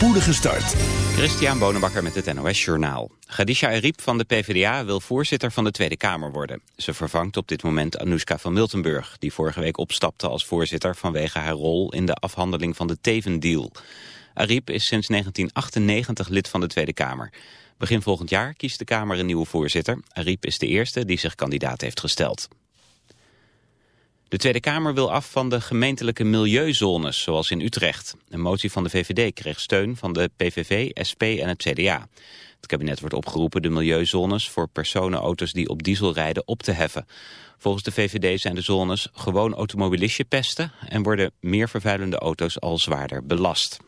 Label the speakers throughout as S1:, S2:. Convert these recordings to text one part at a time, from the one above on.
S1: spoedige start.
S2: Christian Bonenbakker met het NOS Journaal. Khadija Ariep van de PvdA wil voorzitter van de Tweede Kamer worden. Ze vervangt op dit moment Anoushka van Miltenburg... die vorige week opstapte als voorzitter vanwege haar rol... in de afhandeling van de Teven-deal. Ariep is sinds 1998 lid van de Tweede Kamer. Begin volgend jaar kiest de Kamer een nieuwe voorzitter. Ariep is de eerste die zich kandidaat heeft gesteld. De Tweede Kamer wil af van de gemeentelijke milieuzones, zoals in Utrecht. Een motie van de VVD kreeg steun van de PVV, SP en het CDA. Het kabinet wordt opgeroepen de milieuzones voor personenauto's die op diesel rijden op te heffen. Volgens de VVD zijn de zones gewoon automobilistje pesten en worden meer vervuilende auto's al zwaarder belast.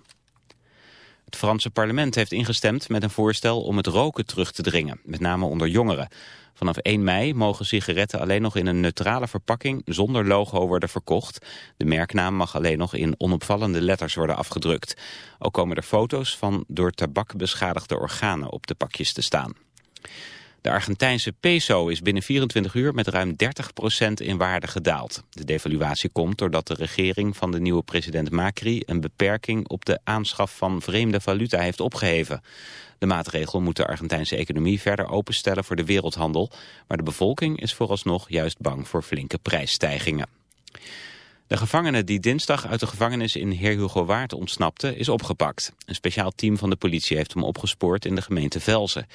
S2: Het Franse parlement heeft ingestemd met een voorstel om het roken terug te dringen, met name onder jongeren. Vanaf 1 mei mogen sigaretten alleen nog in een neutrale verpakking zonder logo worden verkocht. De merknaam mag alleen nog in onopvallende letters worden afgedrukt. Ook komen er foto's van door tabak beschadigde organen op de pakjes te staan. De Argentijnse peso is binnen 24 uur met ruim 30% in waarde gedaald. De devaluatie komt doordat de regering van de nieuwe president Macri een beperking op de aanschaf van vreemde valuta heeft opgeheven. De maatregel moet de Argentijnse economie verder openstellen voor de wereldhandel, maar de bevolking is vooralsnog juist bang voor flinke prijsstijgingen. De gevangene die dinsdag uit de gevangenis in Heer Hugo Waard ontsnapte is opgepakt. Een speciaal team van de politie heeft hem opgespoord in de gemeente Velzen.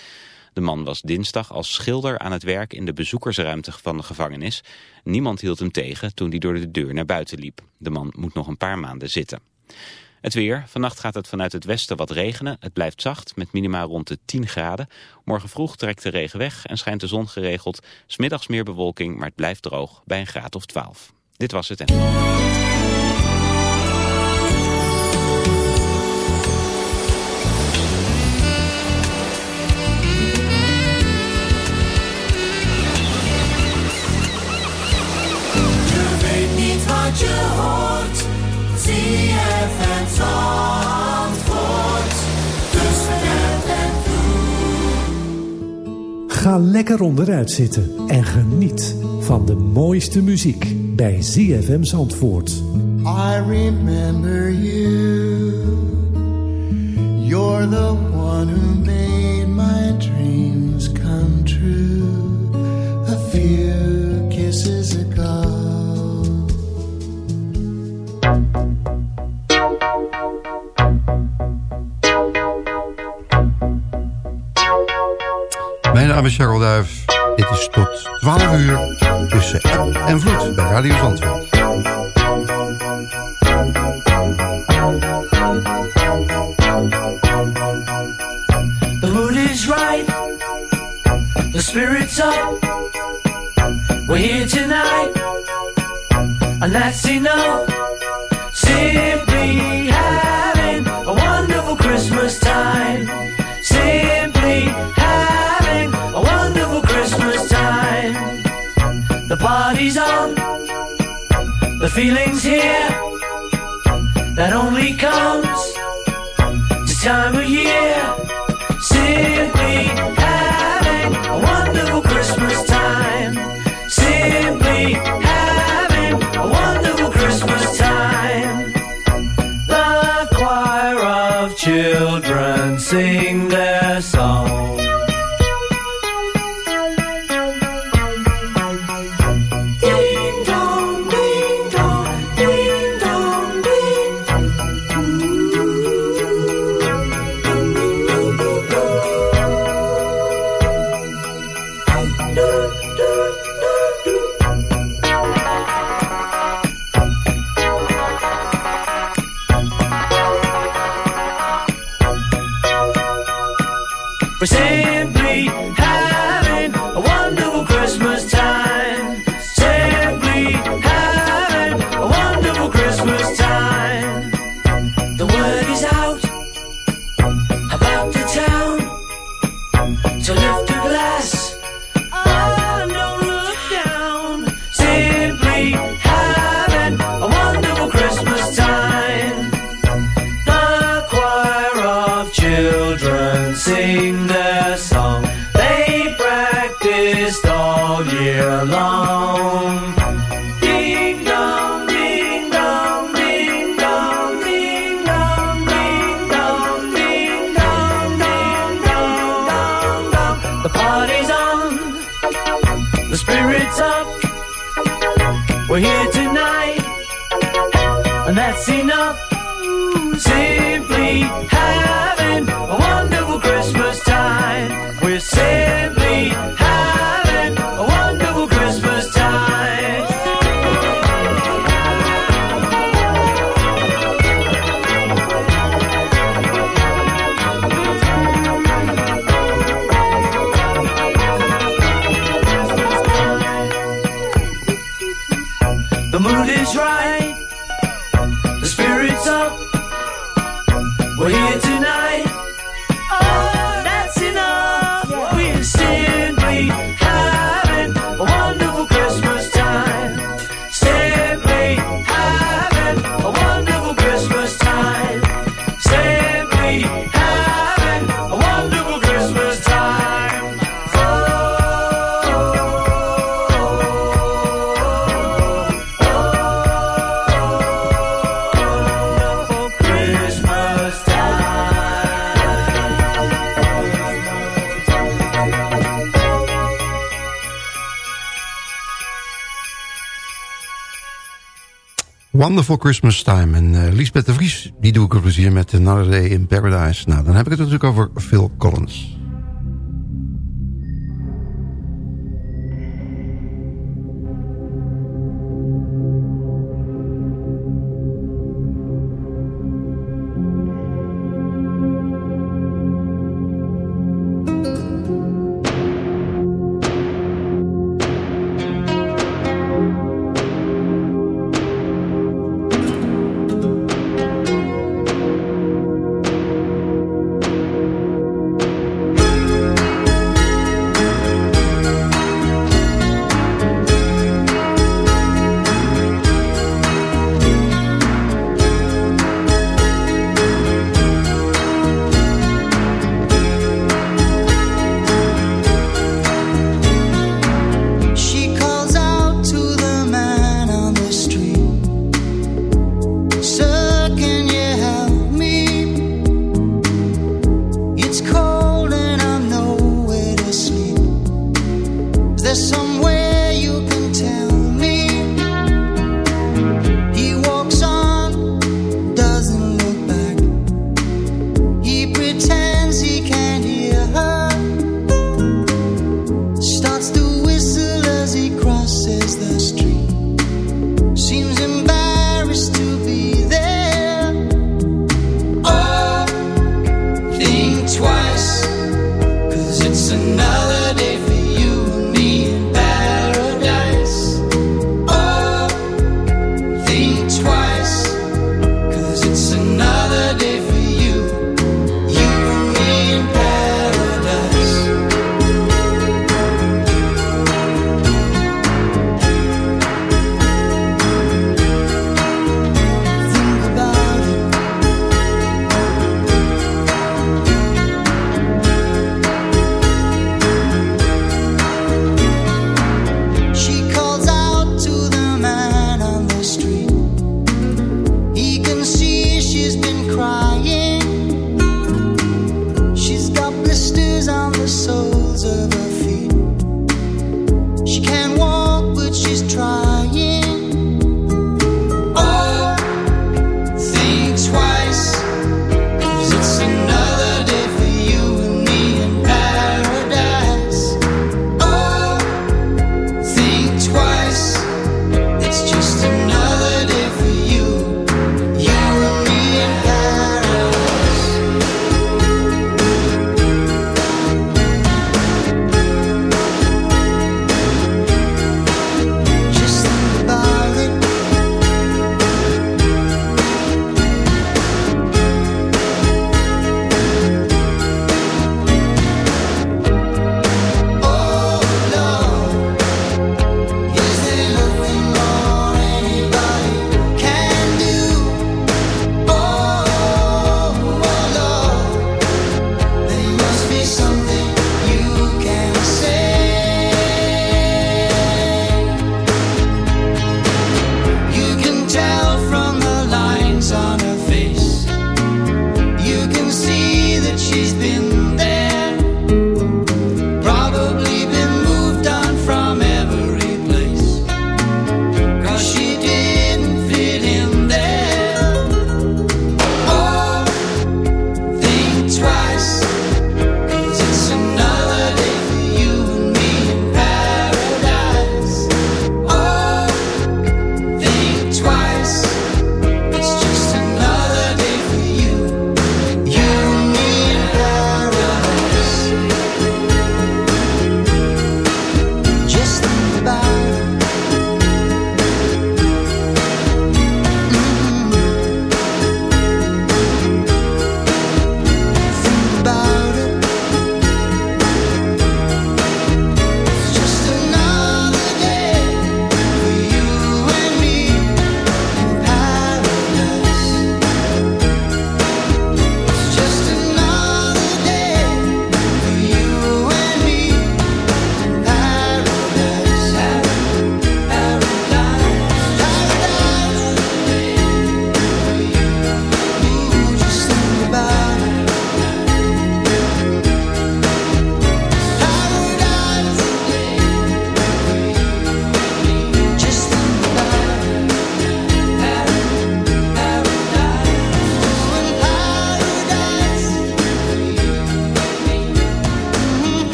S2: De man was dinsdag als schilder aan het werk in de bezoekersruimte van de gevangenis. Niemand hield hem tegen toen hij door de deur naar buiten liep. De man moet nog een paar maanden zitten. Het weer. Vannacht gaat het vanuit het westen wat regenen. Het blijft zacht met minima rond de 10 graden. Morgen vroeg trekt de regen weg en schijnt de zon geregeld. Smiddags meer bewolking, maar het blijft droog bij een graad of 12. Dit was het en...
S1: Ga lekker onderuit zitten en geniet van de mooiste muziek bij ZFM Zandvoort.
S3: I remember you. You're the one who
S4: naam is Charles Duif. Dit is tot 12 uur tussen app en vloed bij Radio Zandvoort.
S5: The mood is right. The spirit's up. We're here tonight. And that's enough. Simply having feeling's here. That only comes this time of year. Simply having a wonderful Christmas time. Simply having a wonderful Christmas time. The choir of children sing their song. The mood is right, the spirit's up. We're here tonight. Wonderful Christmas Time.
S6: En uh, Lisbeth de Vries, die doe ik een plezier met Another Day in Paradise. Nou, dan heb ik het natuurlijk over Phil Collins.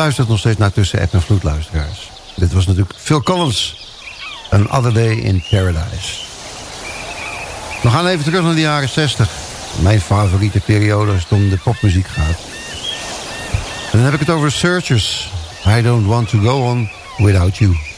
S4: Luistert nog steeds naar Tussen App en Vloed, luisteraars. Dit was natuurlijk Phil Collins. An Other Day in Paradise. We gaan even terug naar de jaren 60. Mijn favoriete periode als het om de popmuziek gaat. En dan heb ik het over Searchers. I don't want to go on without you.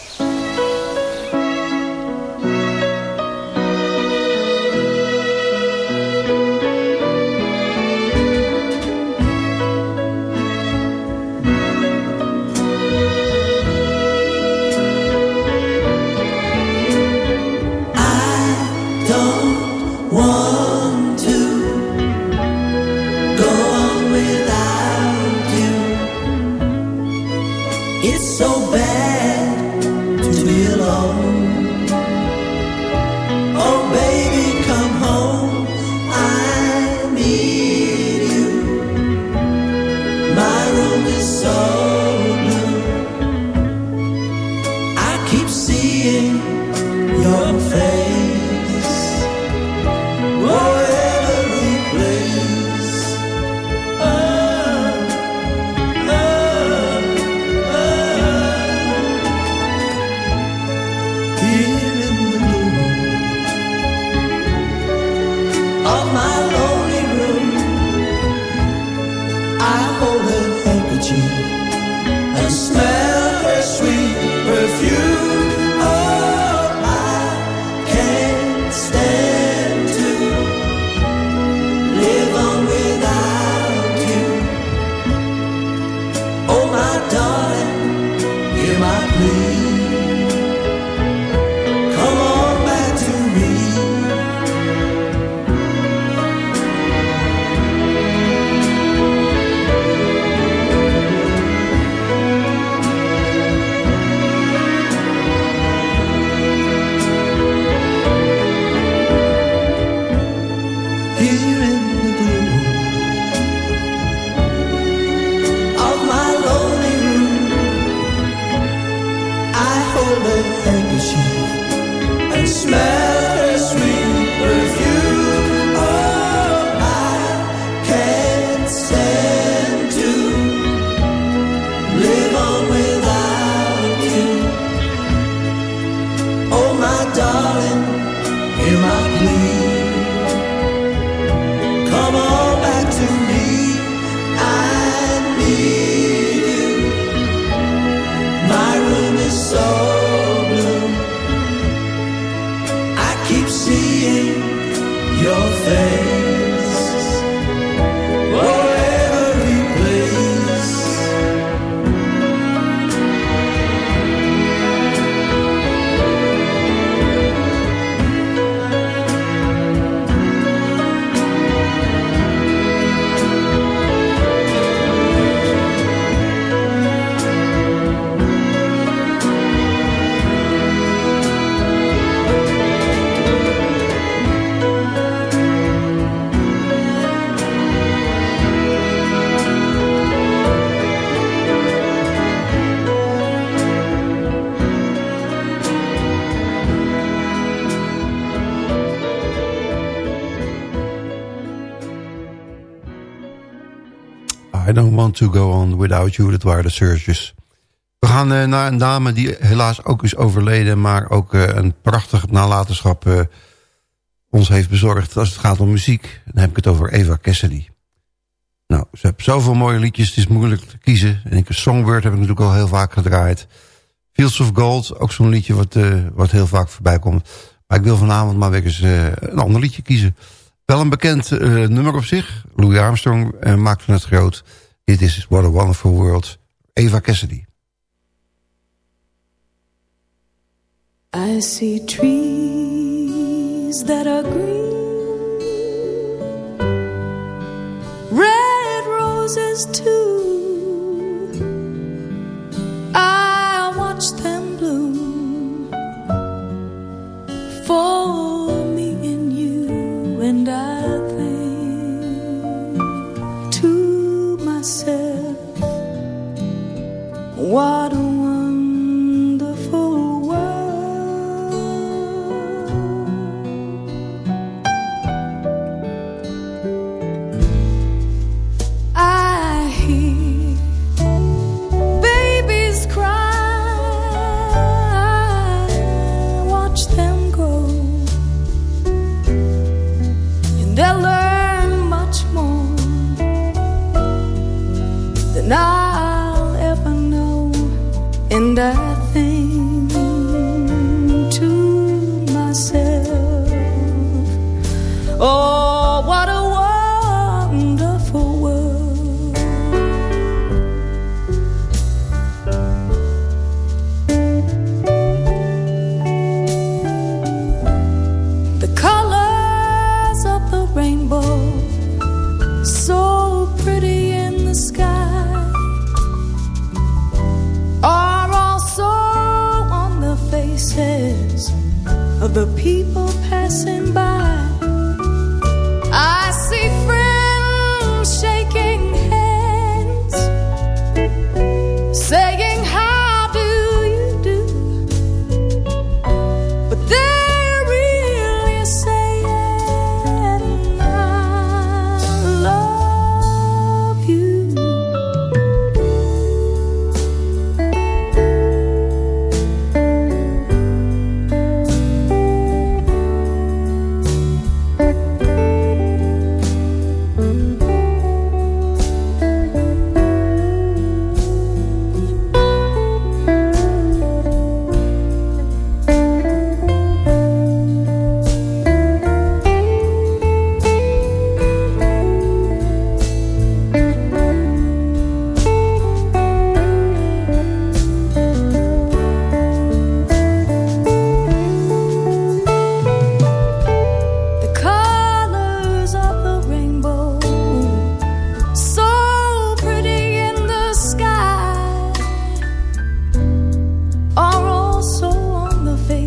S4: To Go On Without You. Dat waren de Surges. We gaan uh, naar een dame die helaas ook is overleden... maar ook uh, een prachtig nalatenschap uh, ons heeft bezorgd... als het gaat om muziek. Dan heb ik het over Eva Cassidy. Nou, ze heeft zoveel mooie liedjes, het is moeilijk te kiezen. En ik, Songbird heb ik natuurlijk al heel vaak gedraaid. Fields of Gold, ook zo'n liedje wat, wat heel vaak voorbij komt. Maar ik wil vanavond maar weer eens een ander liedje kiezen... Wel een bekend nummer op zich. Louis Armstrong uh, maakte het groot. Dit is What a Wonderful World. Eva Cassidy.
S7: I see trees that are green Red roses too what the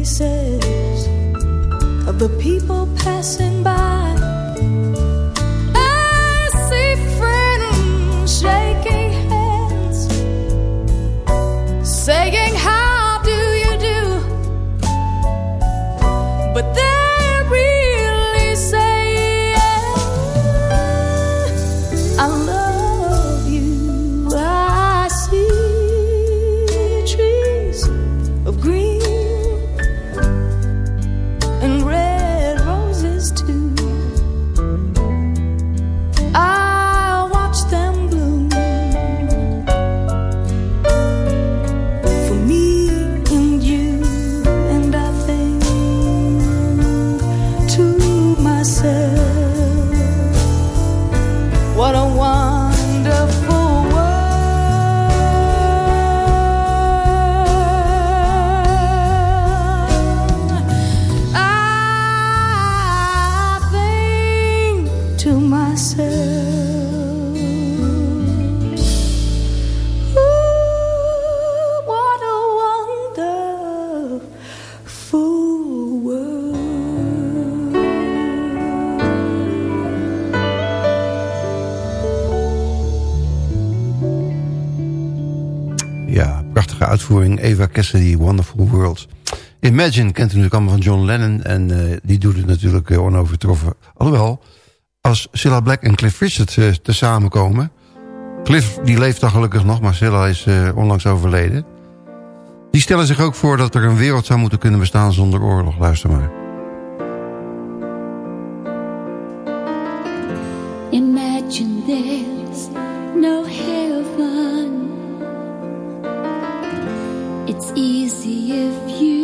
S7: faces of the people passing by.
S6: Imagine kent u natuurlijk allemaal van John Lennon. En eh, die doet het natuurlijk eh, onovertroffen. Alhoewel, als Cilla Black en Cliff Richard eh, uh, te samenkomen... Cliff die leeft dan gelukkig nog, maar Cilla is onlangs overleden. Die stellen zich ook voor dat er een wereld zou moeten kunnen bestaan zonder oorlog. Luister maar.
S8: Imagine there's no heaven It's easy if you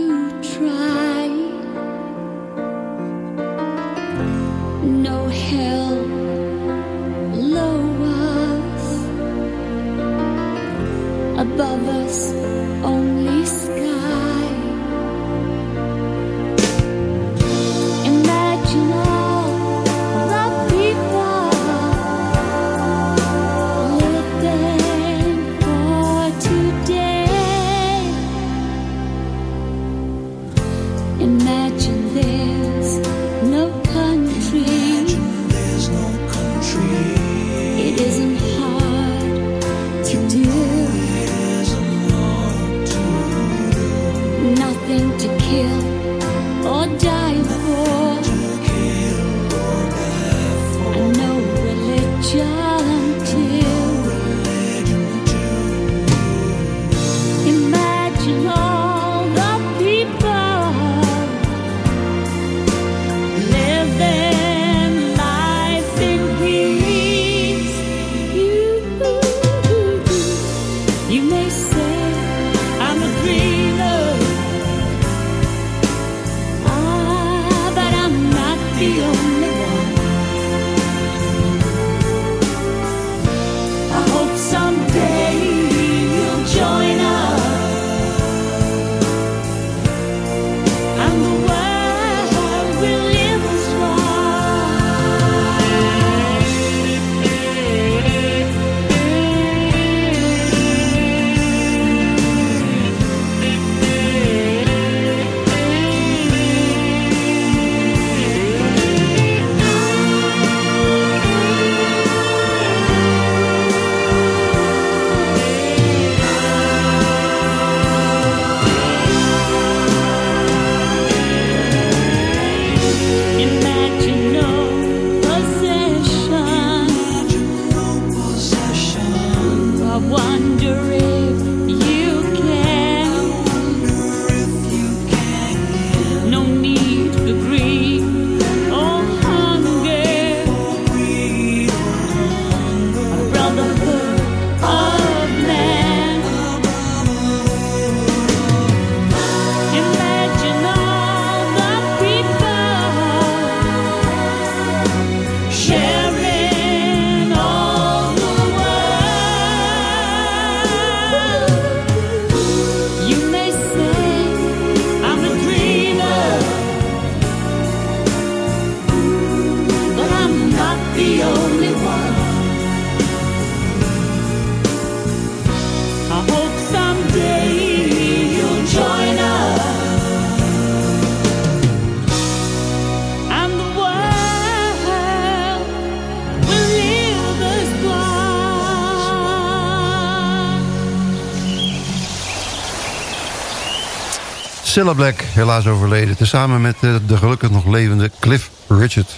S4: Cilla Black, helaas overleden. Tezamen met eh, de, gelukkig nog levende Cliff Richard.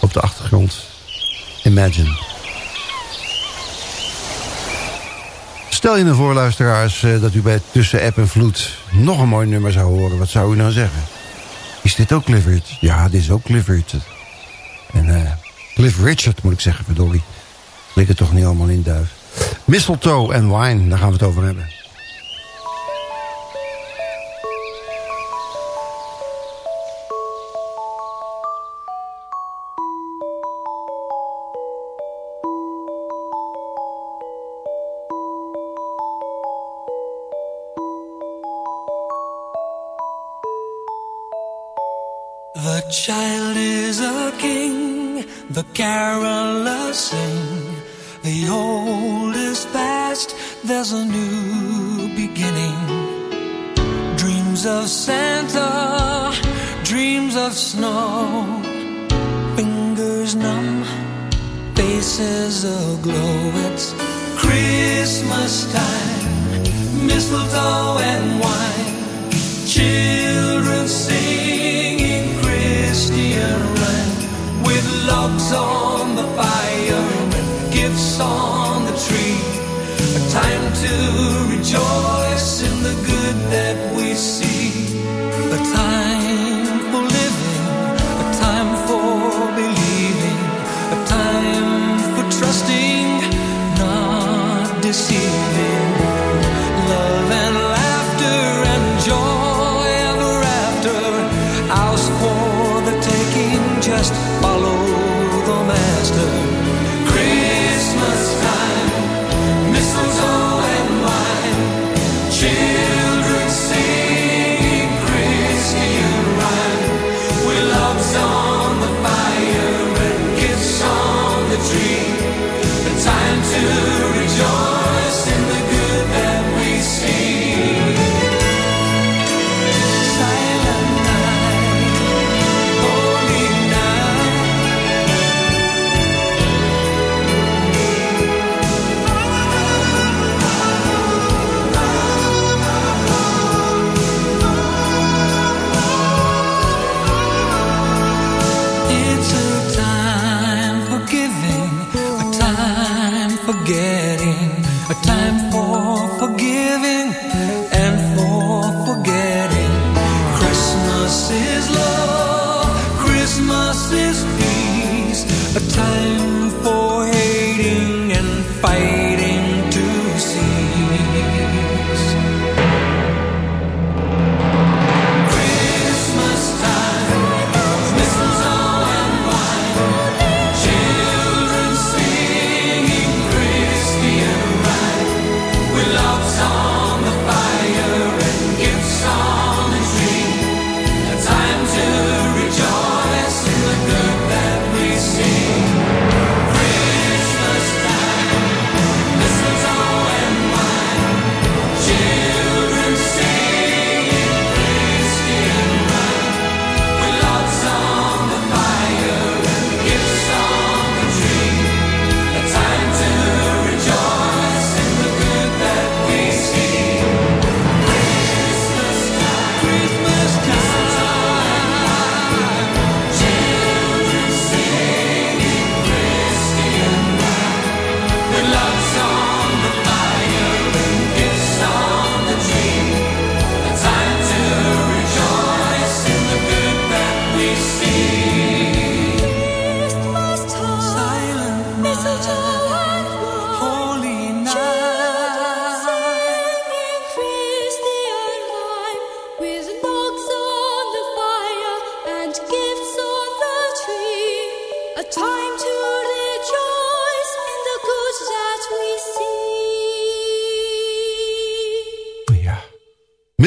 S4: Op de achtergrond. Imagine. Stel je nu voor, luisteraars, eh, dat u bij Tussen App en Vloed... nog een mooi nummer zou horen. Wat zou u nou zeggen? Is dit ook Cliff Richard? Ja, dit is ook Cliff Richard. En eh, Cliff Richard, moet ik zeggen, verdorie. Ligt het toch niet allemaal in duif. Mistletoe en wine, daar gaan we het over hebben.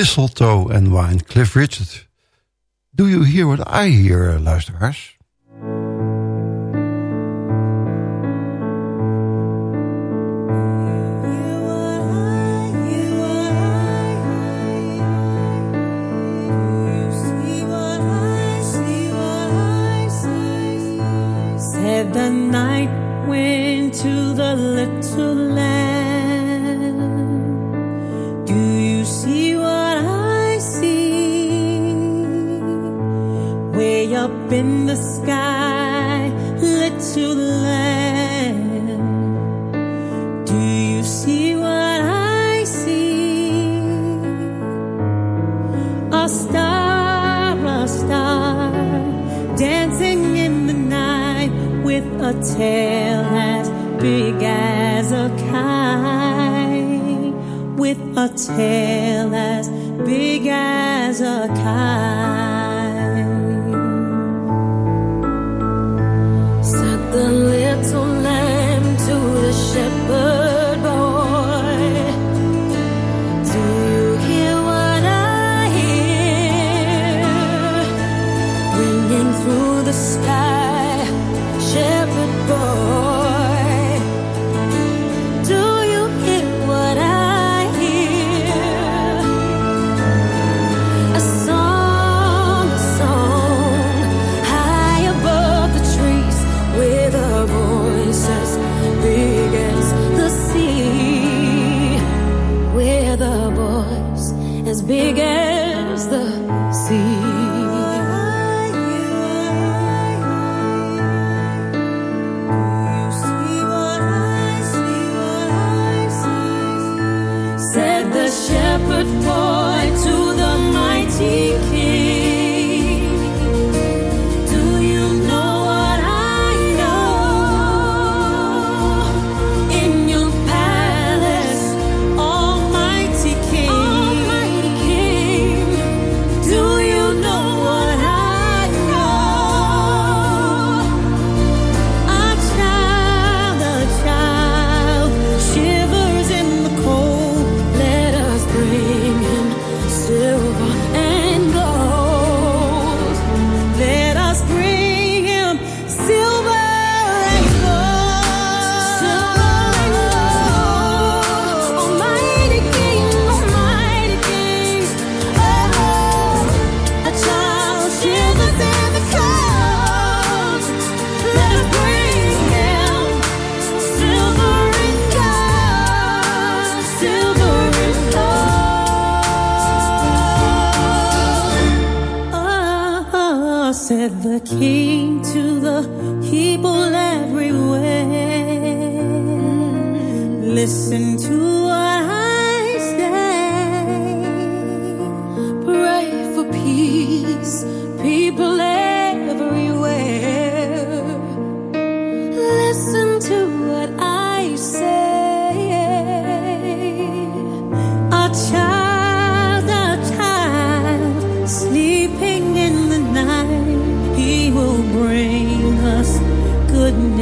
S5: Mistletoe en Wine.
S4: Cliff Richard. Do you hear what I hear, luisteraars?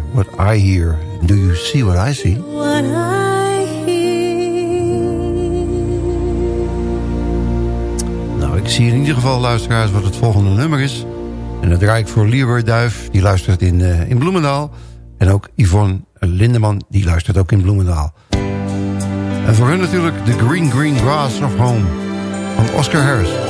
S8: hear what I hear? Do you
S6: see what I see?
S8: What I hear.
S6: Nou, ik zie in ieder geval, luisteraars, wat het volgende nummer is. En dat draai ik voor Leroy Duif, die luistert in, eh, in Bloemendaal. En ook Yvonne Lindeman, die luistert ook in Bloemendaal. En voor hun natuurlijk The Green Green Grass of Home van Oscar Harris.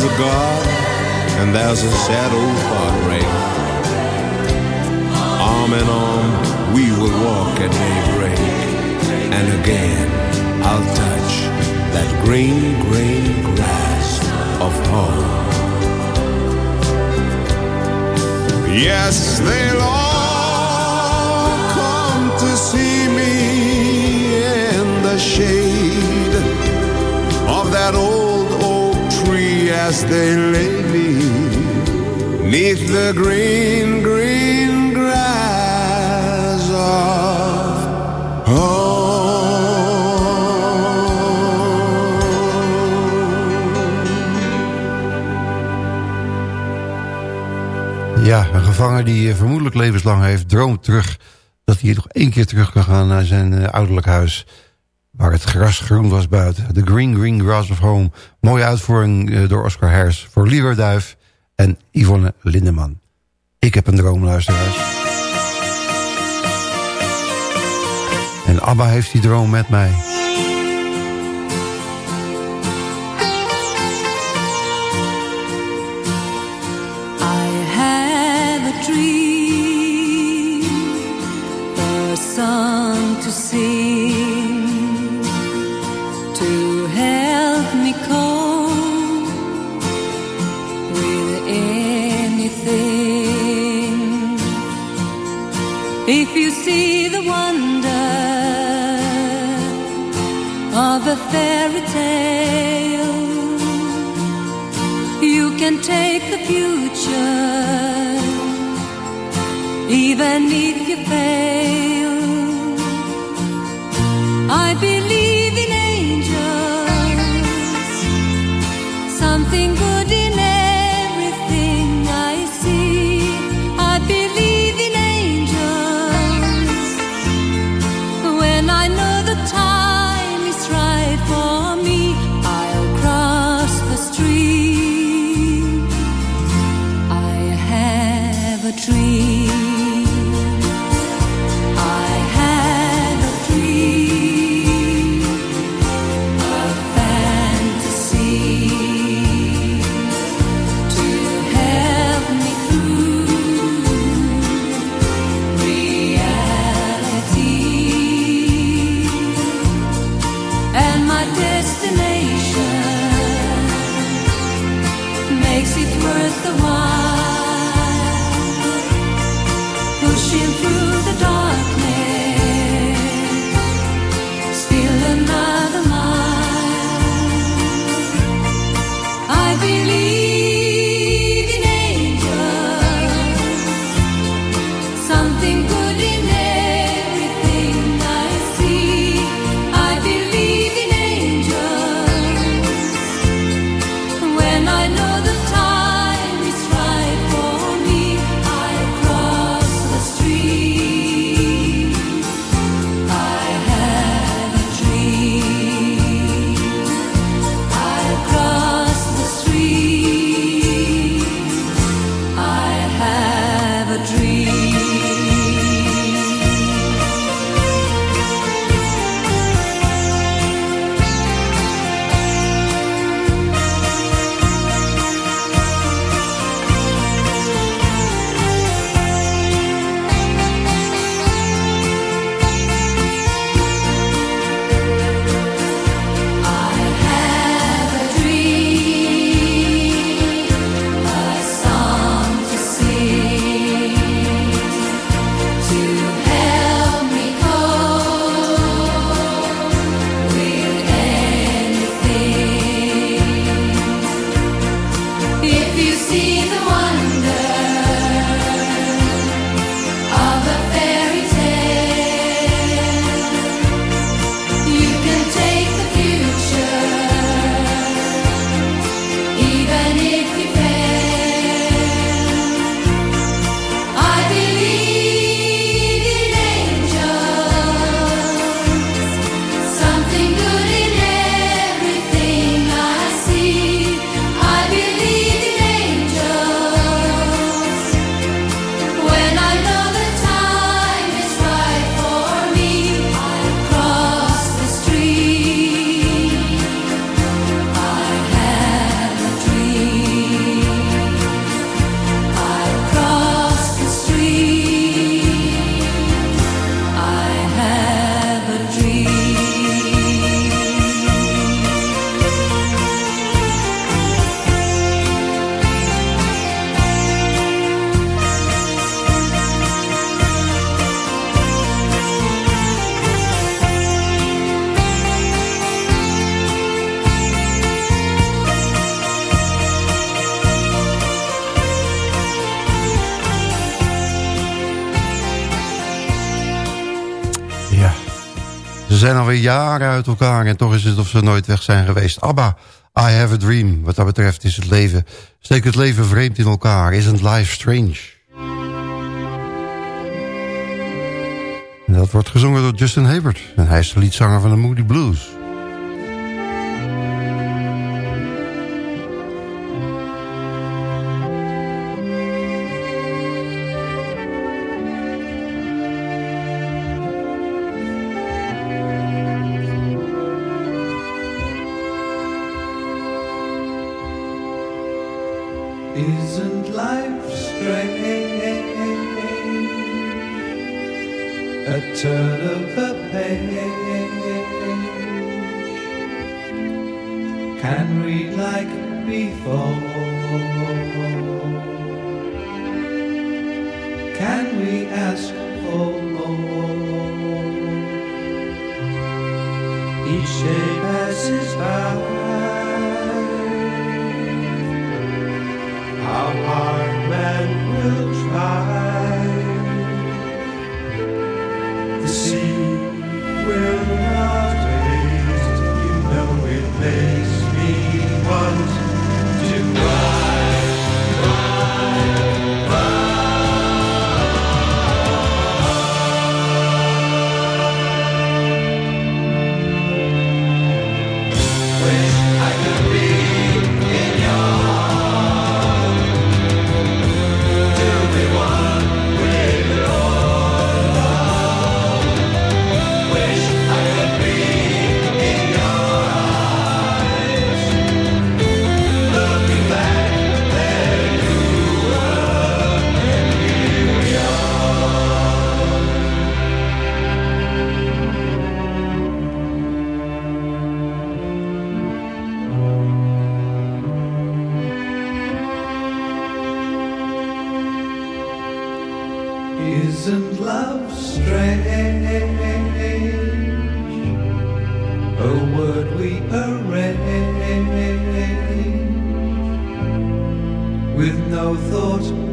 S9: There's a God and there's a old heartbreak. Arm in arm, we will walk at daybreak. And again, I'll touch that green, green grass of home. Yes, they'll all come to see me in the shade of that old as they the green, green grass of
S4: Ja, een gevangen die eh, vermoedelijk levenslang heeft... droomt terug dat hij nog één keer terug kan gaan naar zijn eh, ouderlijk huis... waar het gras groen was buiten. The Green Green Grass of Home. Mooie uitvoering eh, door Oscar Hers voor Lieber Duif en Yvonne Lindeman. Ik heb een droom, luisteraars. En Abba heeft die droom met mij.
S8: Wonder of a fairy tale, you can take the future, even if you fail. me.
S6: elkaar en toch is het of ze nooit weg zijn geweest. ABBA, I have a dream. Wat dat betreft is het leven, Steek het leven vreemd in elkaar. Isn't life strange? Dat wordt gezongen door Justin Hebert. En hij is de liedzanger van de Moody Blues.
S4: before A word we arrange. With no thought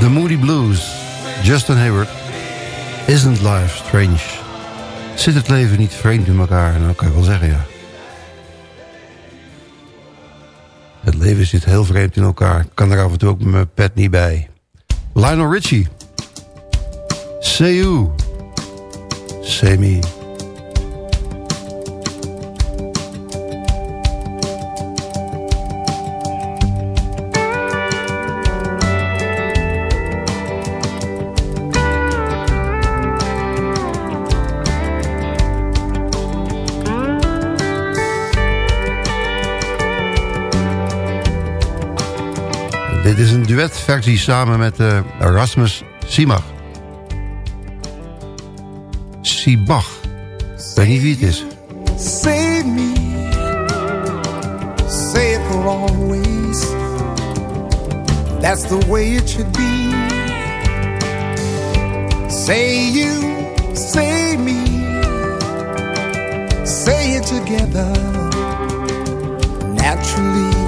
S4: The
S6: Moody Blues. Justin Hayward. Isn't life strange? Zit het leven niet vreemd in elkaar? Nou, kan ik wel zeggen, ja. Het leven zit heel vreemd in elkaar. Ik kan er af en toe ook mijn pet niet bij. Lionel Richie. Say you. Say me. Duetversie samen met uh, Rasmus Simach. Sibach. Ik weet niet wie het is.
S3: Save me, say it for always. That's the way it should be. Say you, say me, say it together naturally.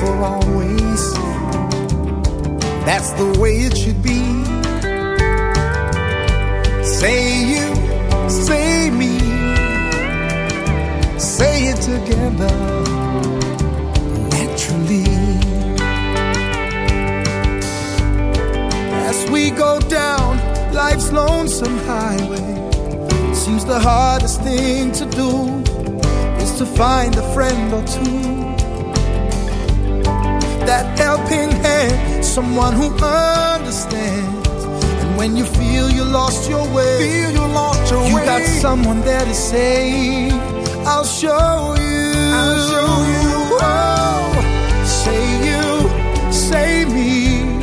S3: for always. That's the way it should be. Say you, say me, say it together naturally. As we go down life's lonesome highway, seems the hardest thing to do is to find a friend or two. That helping hand, someone who understands. And when you feel you lost your way, feel you lost your you way. got someone there to say, I'll show you. I'll show you. Oh, say you, say me,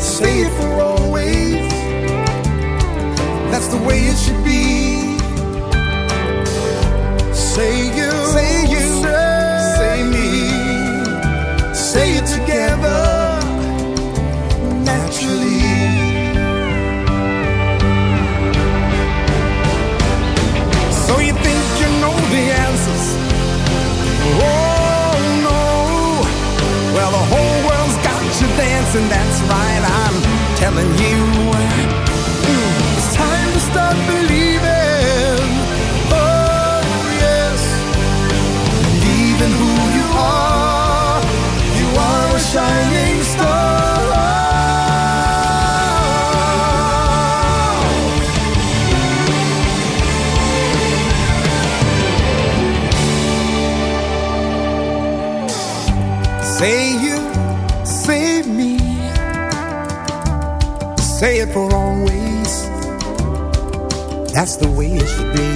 S3: say it for always. That's the way it should be. and that for always. That's the way it should be.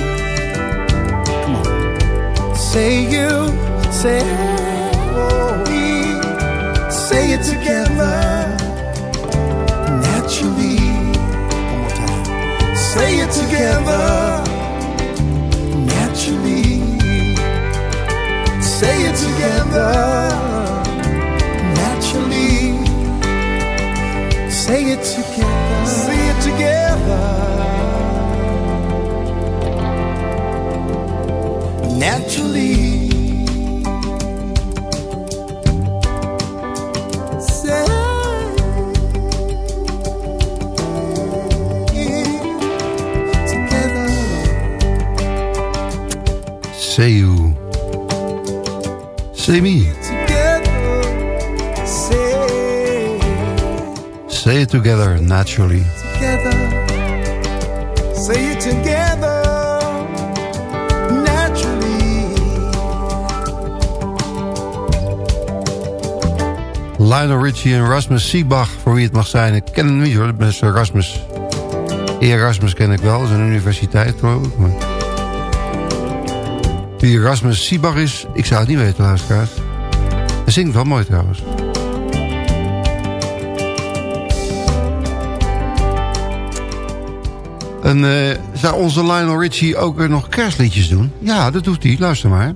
S3: Come on. Say you, say me. Say it together. Naturally. One more time. Say it together. Naturally. Say it together. Naturally. Say it together. Naturally. Say together.
S6: Say you. Say me.
S3: Together. Say
S6: Say it together naturally.
S3: together. Say it together.
S6: Lionel Richie en Rasmus Siebach, voor wie het mag zijn. Ik ken hem niet hoor, best Rasmus. Erasmus ken ik wel, dat is een universiteit geloof. Maar... Wie Rasmus Siebach is, ik zou het niet weten luisteraars.
S10: Hij zingt wel mooi trouwens. En eh, zou onze Lionel Richie ook eh, nog kerstliedjes doen? Ja, dat doet hij. Luister maar.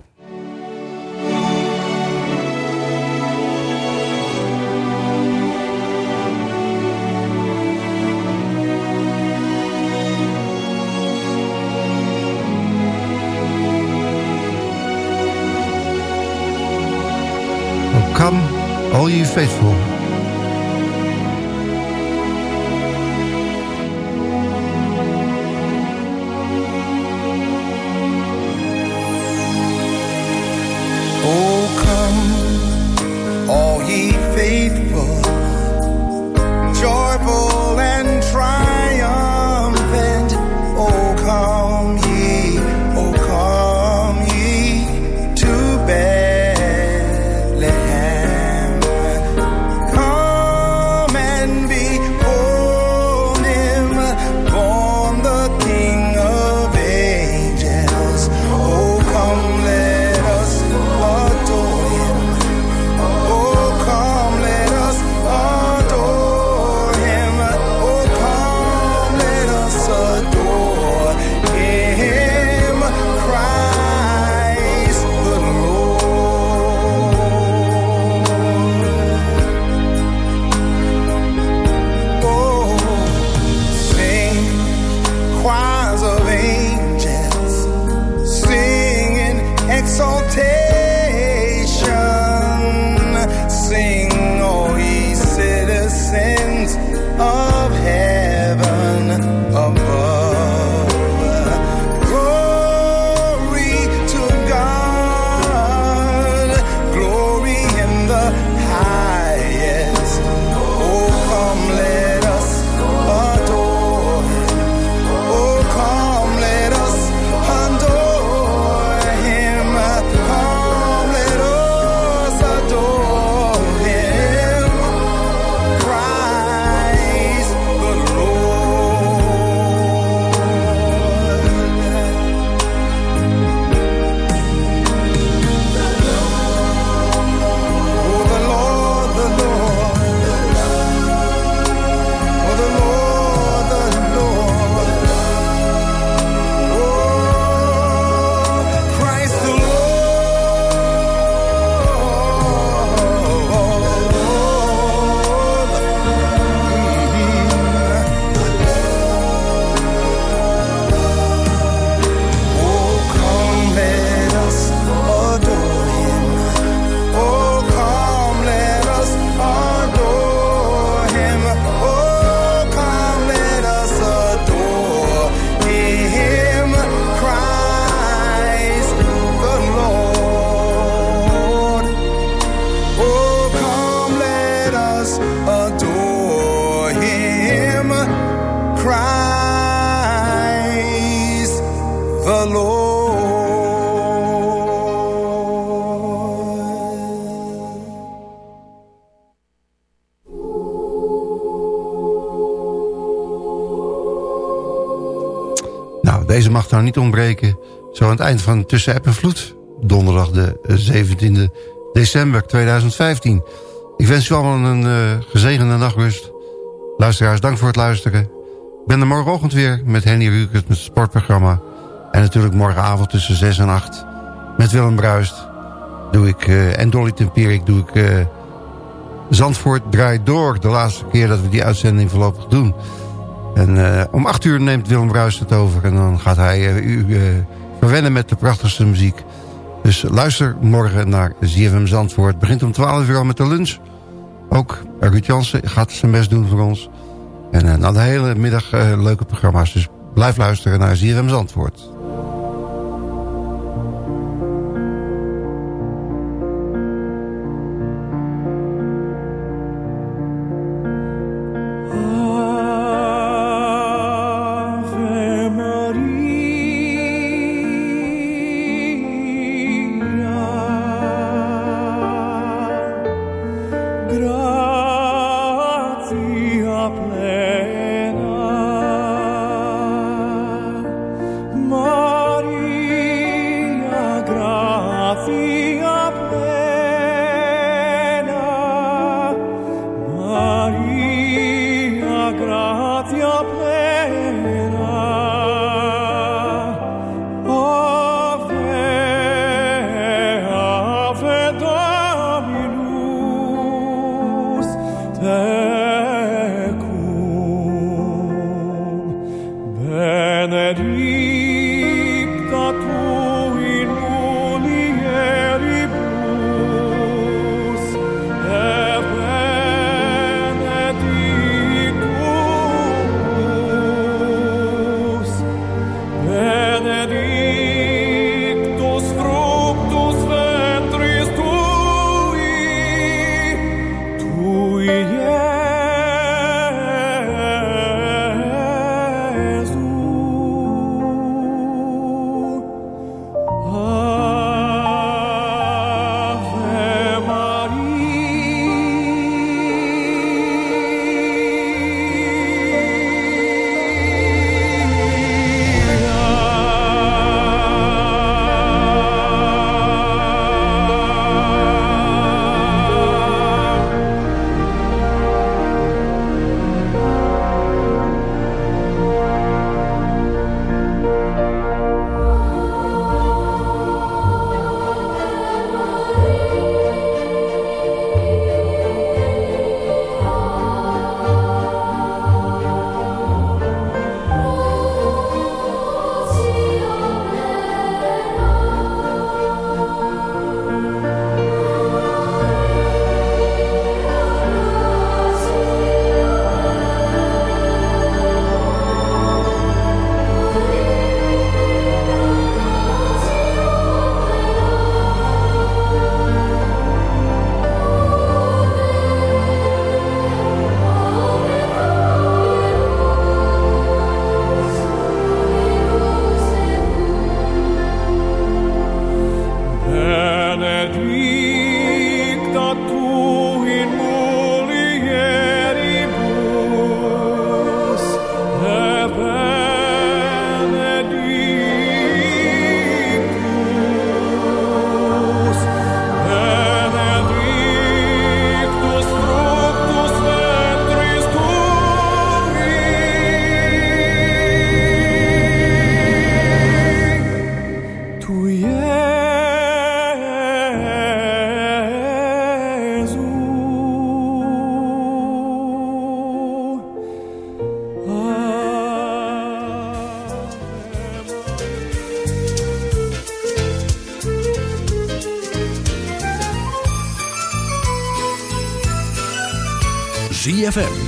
S10: All you faithful. Niet ontbreken. Zo aan het eind van Tussen App en Vloed. Donderdag de 17e december 2015. Ik wens u allemaal een eh, gezegende nachtrust. Luisteraars, dank voor het luisteren. Ik ben er morgenochtend weer met Henny Rukert met het sportprogramma. En natuurlijk morgenavond tussen 6 en 8 met Willem Bruist. Doe ik, eh, en Dolly Tempierik doe ik... eh, Zandvoort draait door. De laatste keer dat we die uitzending voorlopig doen. En eh, om acht uur neemt Willem Bruis het over. En dan gaat hij eh, u eh, verwennen met de prachtigste muziek. Dus luister morgen naar ZFM Zandvoort. Begint om 12 uur al met de lunch. Ook Ruud Jansen gaat zijn best doen voor ons. En na de hele middag leuke programma's. Dus blijf luisteren naar ZFM Zandvoort.